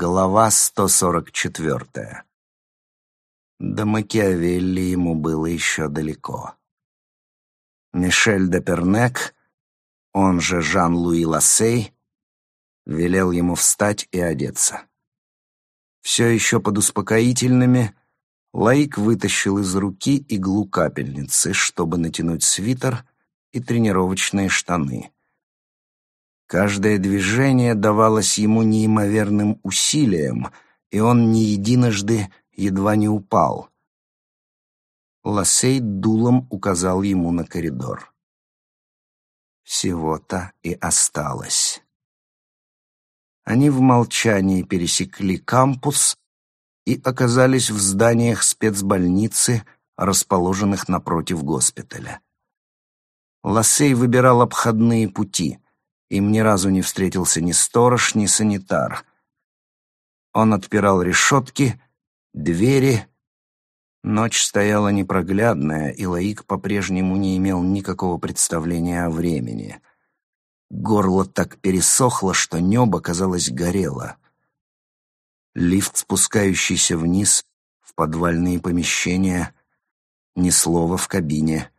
Глава 144. До Макиавелли ему было еще далеко. Мишель де Пернек, он же Жан-Луи Лассей, велел ему встать и одеться. Все еще под успокоительными, Лаик вытащил из руки иглу капельницы, чтобы натянуть свитер и тренировочные штаны. Каждое движение давалось ему неимоверным усилием, и он не единожды едва не упал. Лассей дулом указал ему на коридор. Всего-то и осталось. Они в молчании пересекли кампус и оказались в зданиях спецбольницы, расположенных напротив госпиталя. Лассей выбирал обходные пути — им ни разу не встретился ни сторож, ни санитар. Он отпирал решетки, двери. Ночь стояла непроглядная, и Лаик по-прежнему не имел никакого представления о времени. Горло так пересохло, что небо, казалось, горело. Лифт, спускающийся вниз, в подвальные помещения, ни слова в кабине.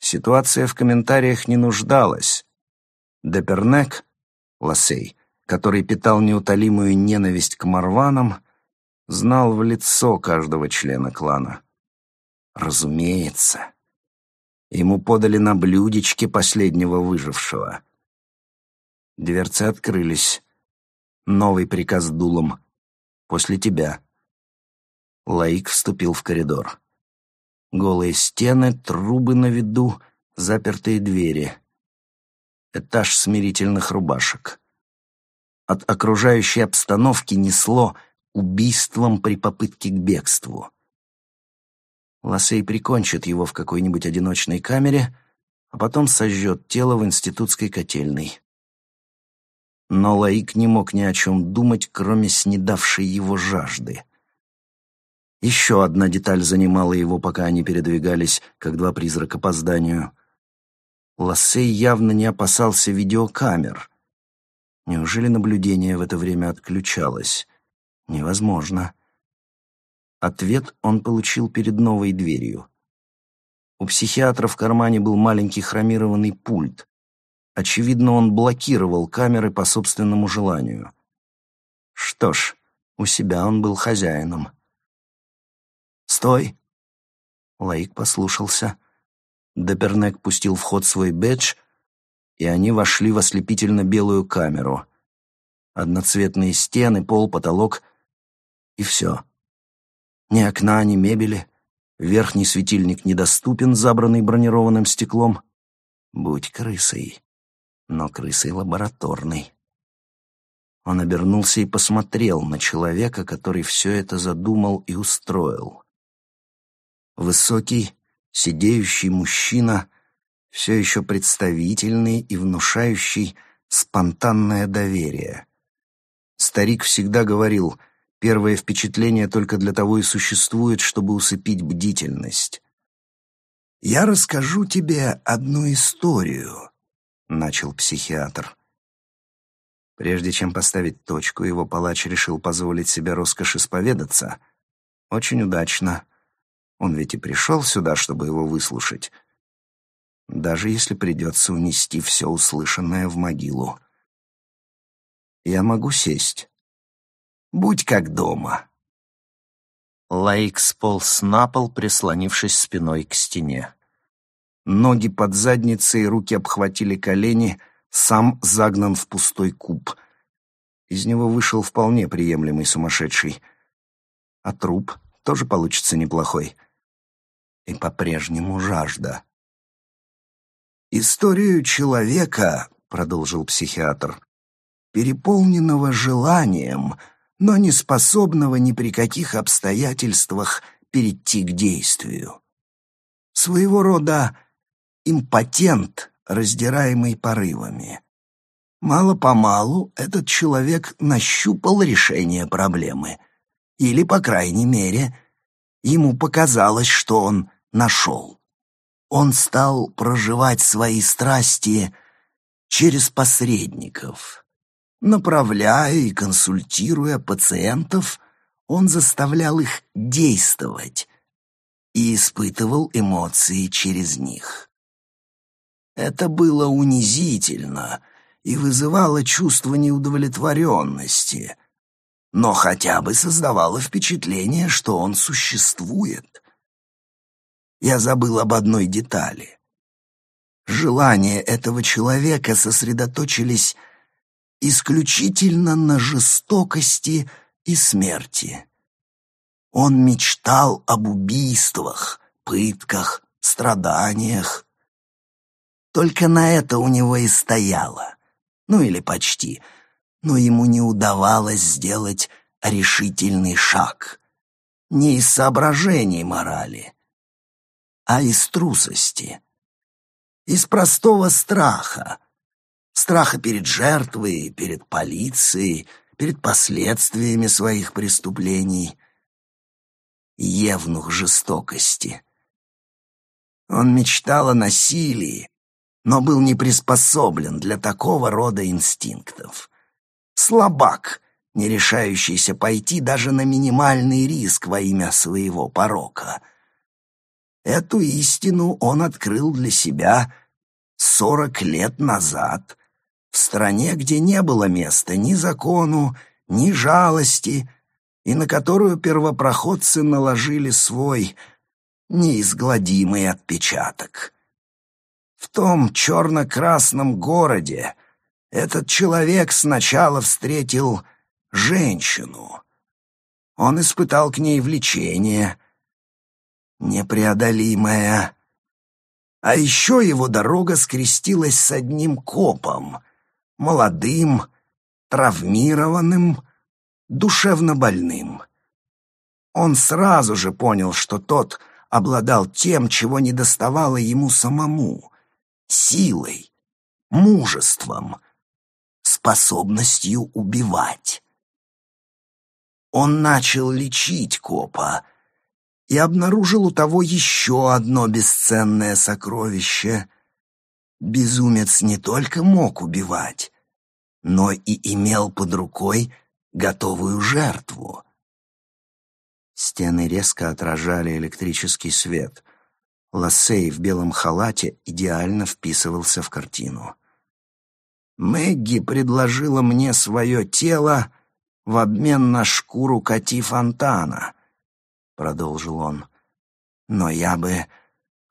Ситуация в комментариях не нуждалась. Депернек, Лассей, который питал неутолимую ненависть к марванам, знал в лицо каждого члена клана. Разумеется. Ему подали на блюдечке последнего выжившего. Дверцы открылись. Новый приказ дулом. «После тебя». Лаик вступил в коридор. Голые стены, трубы на виду, запертые двери этаж смирительных рубашек. От окружающей обстановки несло убийством при попытке к бегству. Лассей прикончит его в какой-нибудь одиночной камере, а потом сожжет тело в институтской котельной. Но Лаик не мог ни о чем думать, кроме снедавшей его жажды. Еще одна деталь занимала его, пока они передвигались, как два призрака по зданию — Лассей явно не опасался видеокамер. Неужели наблюдение в это время отключалось? Невозможно. Ответ он получил перед новой дверью. У психиатра в кармане был маленький хромированный пульт. Очевидно, он блокировал камеры по собственному желанию. Что ж, у себя он был хозяином. «Стой!» Лаик послушался. Депернек пустил в ход свой бэдж, и они вошли в ослепительно белую камеру. Одноцветные стены, пол, потолок и все. Ни окна, ни мебели. Верхний светильник недоступен, забранный бронированным стеклом. Будь крысой, но крысой лабораторной. Он обернулся и посмотрел на человека, который все это задумал и устроил. Высокий, сидеющий мужчина, все еще представительный и внушающий спонтанное доверие. Старик всегда говорил, первое впечатление только для того и существует, чтобы усыпить бдительность. «Я расскажу тебе одну историю», — начал психиатр. Прежде чем поставить точку, его палач решил позволить себе роскошь исповедаться. Очень удачно. Он ведь и пришел сюда, чтобы его выслушать. Даже если придется унести все услышанное в могилу. Я могу сесть. Будь как дома. Лайк сполз на пол, прислонившись спиной к стене. Ноги под задницей, руки обхватили колени, сам загнан в пустой куб. Из него вышел вполне приемлемый сумасшедший. А труп тоже получится неплохой и по-прежнему жажда. «Историю человека», — продолжил психиатр, «переполненного желанием, но не способного ни при каких обстоятельствах перейти к действию. Своего рода импотент, раздираемый порывами. Мало-помалу этот человек нащупал решение проблемы. Или, по крайней мере, ему показалось, что он нашел. Он стал проживать свои страсти через посредников. Направляя и консультируя пациентов, он заставлял их действовать и испытывал эмоции через них. Это было унизительно и вызывало чувство неудовлетворенности, но хотя бы создавало впечатление, что он существует. Я забыл об одной детали. Желания этого человека сосредоточились исключительно на жестокости и смерти. Он мечтал об убийствах, пытках, страданиях. Только на это у него и стояло. Ну или почти. Но ему не удавалось сделать решительный шаг. Не из соображений морали, а из трусости. Из простого страха. Страха перед жертвой, перед полицией, перед последствиями своих преступлений. Евнух жестокости. Он мечтал о насилии, но был не приспособлен для такого рода инстинктов. Слабак, не решающийся пойти даже на минимальный риск во имя своего порока. Эту истину он открыл для себя сорок лет назад, в стране, где не было места ни закону, ни жалости, и на которую первопроходцы наложили свой неизгладимый отпечаток. В том черно-красном городе этот человек сначала встретил женщину. Он испытал к ней влечение, непреодолимое. А еще его дорога скрестилась с одним копом, молодым, травмированным, душевно больным. Он сразу же понял, что тот обладал тем, чего не доставало ему самому силой, мужеством, способностью убивать. Он начал лечить копа и обнаружил у того еще одно бесценное сокровище. Безумец не только мог убивать, но и имел под рукой готовую жертву. Стены резко отражали электрический свет. Лассей в белом халате идеально вписывался в картину. Мэгги предложила мне свое тело в обмен на шкуру коти фонтана, продолжил он. Но я бы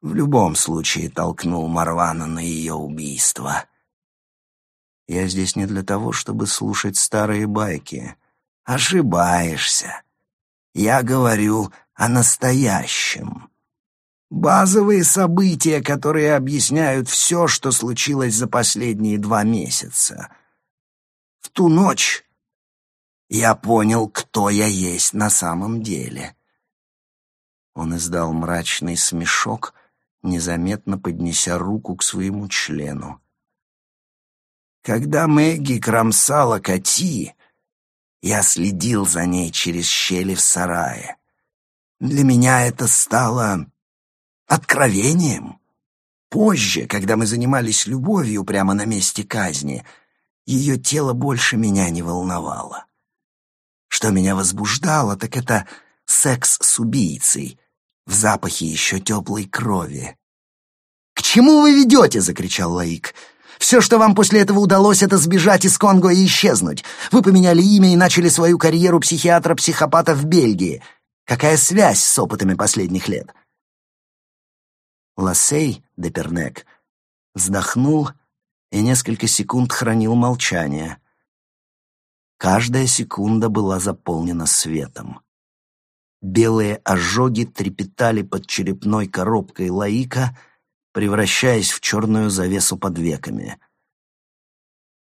в любом случае толкнул Марвана на ее убийство. Я здесь не для того, чтобы слушать старые байки. Ошибаешься. Я говорю о настоящем. Базовые события, которые объясняют все, что случилось за последние два месяца. В ту ночь я понял, кто я есть на самом деле. Он издал мрачный смешок, незаметно поднеся руку к своему члену. Когда Мэгги кромсала коти, я следил за ней через щели в сарае. Для меня это стало откровением. Позже, когда мы занимались любовью прямо на месте казни, ее тело больше меня не волновало. Что меня возбуждало, так это секс с убийцей в запахе еще теплой крови. «К чему вы ведете?» — закричал Лаик. «Все, что вам после этого удалось, это сбежать из Конго и исчезнуть. Вы поменяли имя и начали свою карьеру психиатра-психопата в Бельгии. Какая связь с опытами последних лет?» Лассей Депернек вздохнул и несколько секунд хранил молчание. Каждая секунда была заполнена светом. Белые ожоги трепетали под черепной коробкой Лаика, превращаясь в черную завесу под веками.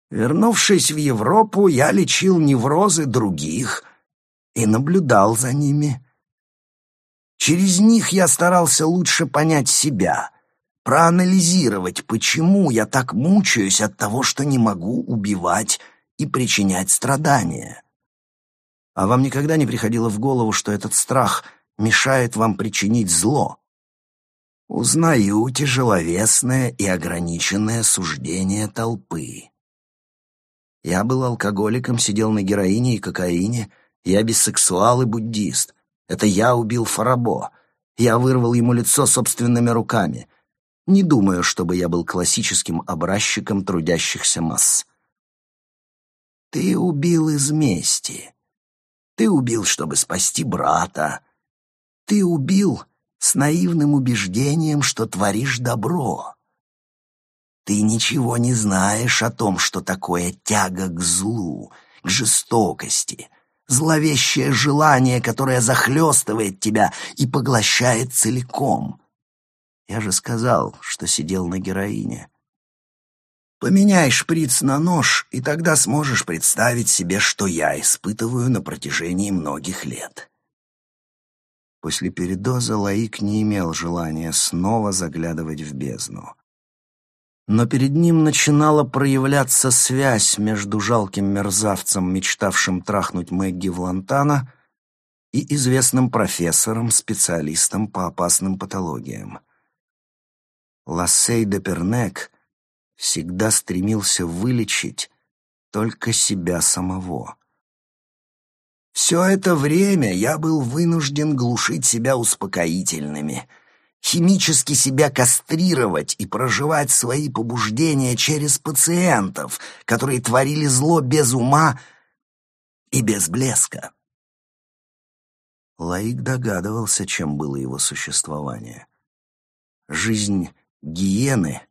Вернувшись в Европу, я лечил неврозы других и наблюдал за ними. Через них я старался лучше понять себя, проанализировать, почему я так мучаюсь от того, что не могу убивать и причинять страдания. А вам никогда не приходило в голову, что этот страх мешает вам причинить зло? Узнаю тяжеловесное и ограниченное суждение толпы. Я был алкоголиком, сидел на героине и кокаине. Я бисексуал и буддист. Это я убил Фарабо. Я вырвал ему лицо собственными руками. Не думаю, чтобы я был классическим образчиком трудящихся масс. Ты убил из мести. Ты убил, чтобы спасти брата. Ты убил с наивным убеждением, что творишь добро. Ты ничего не знаешь о том, что такое тяга к злу, к жестокости, зловещее желание, которое захлестывает тебя и поглощает целиком. Я же сказал, что сидел на героине. Поменяй шприц на нож, и тогда сможешь представить себе, что я испытываю на протяжении многих лет. После передоза Лаик не имел желания снова заглядывать в бездну. Но перед ним начинала проявляться связь между жалким мерзавцем, мечтавшим трахнуть Мэгги Влантана, и известным профессором, специалистом по опасным патологиям. Лассей де Пернек — всегда стремился вылечить только себя самого. Все это время я был вынужден глушить себя успокоительными, химически себя кастрировать и проживать свои побуждения через пациентов, которые творили зло без ума и без блеска. Лаик догадывался, чем было его существование. Жизнь гиены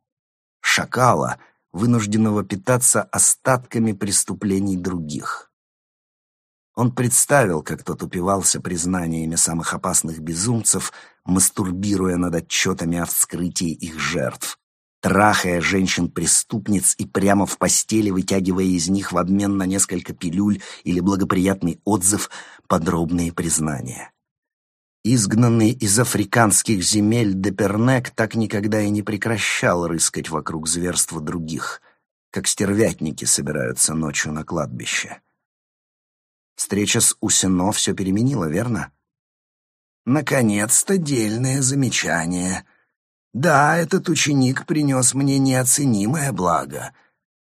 шакала, вынужденного питаться остатками преступлений других. Он представил, как тот упивался признаниями самых опасных безумцев, мастурбируя над отчетами о вскрытии их жертв, трахая женщин-преступниц и прямо в постели вытягивая из них в обмен на несколько пилюль или благоприятный отзыв подробные признания. Изгнанный из африканских земель Депернек так никогда и не прекращал рыскать вокруг зверства других, как стервятники собираются ночью на кладбище. Встреча с Усино все переменила, верно? Наконец-то дельное замечание. Да, этот ученик принес мне неоценимое благо.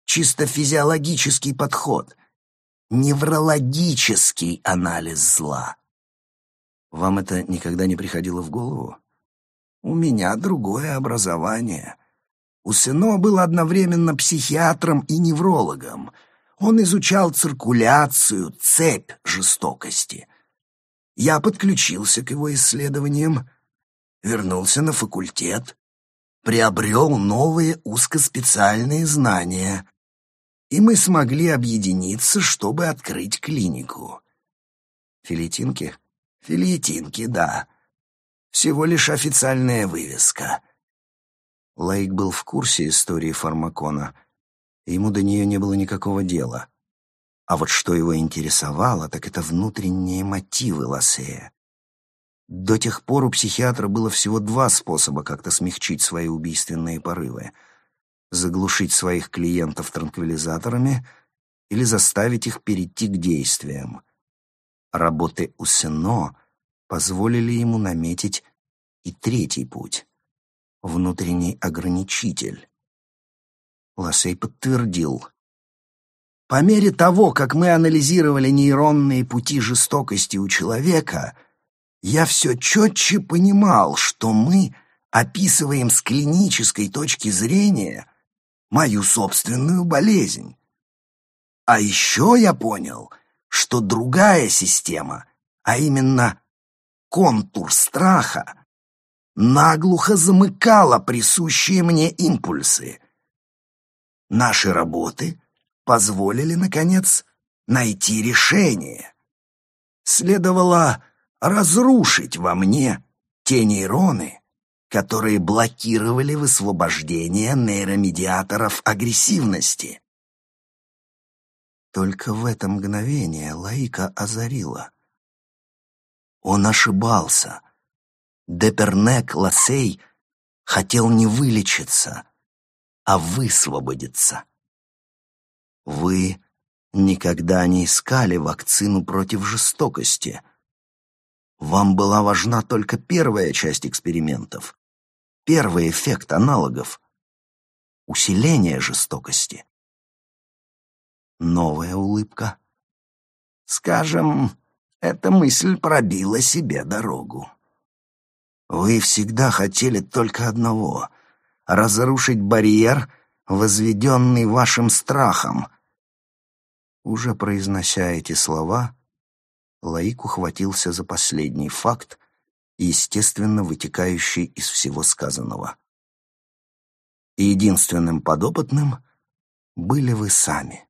Чисто физиологический подход. Неврологический анализ зла. Вам это никогда не приходило в голову? У меня другое образование. У Сыно был одновременно психиатром и неврологом. Он изучал циркуляцию, цепь жестокости. Я подключился к его исследованиям, вернулся на факультет, приобрел новые узкоспециальные знания, и мы смогли объединиться, чтобы открыть клинику. Филитинки — Филетинки, да. Всего лишь официальная вывеска. Лейк был в курсе истории фармакона. Ему до нее не было никакого дела. А вот что его интересовало, так это внутренние мотивы Лассея. До тех пор у психиатра было всего два способа как-то смягчить свои убийственные порывы. Заглушить своих клиентов транквилизаторами или заставить их перейти к действиям. Работы у Сено позволили ему наметить и третий путь — внутренний ограничитель. Лассей подтвердил. По мере того, как мы анализировали нейронные пути жестокости у человека, я все четче понимал, что мы описываем с клинической точки зрения мою собственную болезнь. А еще я понял, что другая система, а именно контур страха, наглухо замыкала присущие мне импульсы. Наши работы позволили, наконец, найти решение. Следовало разрушить во мне те нейроны, которые блокировали высвобождение нейромедиаторов агрессивности. Только в это мгновение Лаика озарила. Он ошибался. Депернек Лассей хотел не вылечиться, а высвободиться. Вы никогда не искали вакцину против жестокости. Вам была важна только первая часть экспериментов, первый эффект аналогов — усиление жестокости. Новая улыбка. Скажем, эта мысль пробила себе дорогу. Вы всегда хотели только одного — разрушить барьер, возведенный вашим страхом. Уже произнося эти слова, Лаик ухватился за последний факт, естественно вытекающий из всего сказанного. Единственным подопытным были вы сами.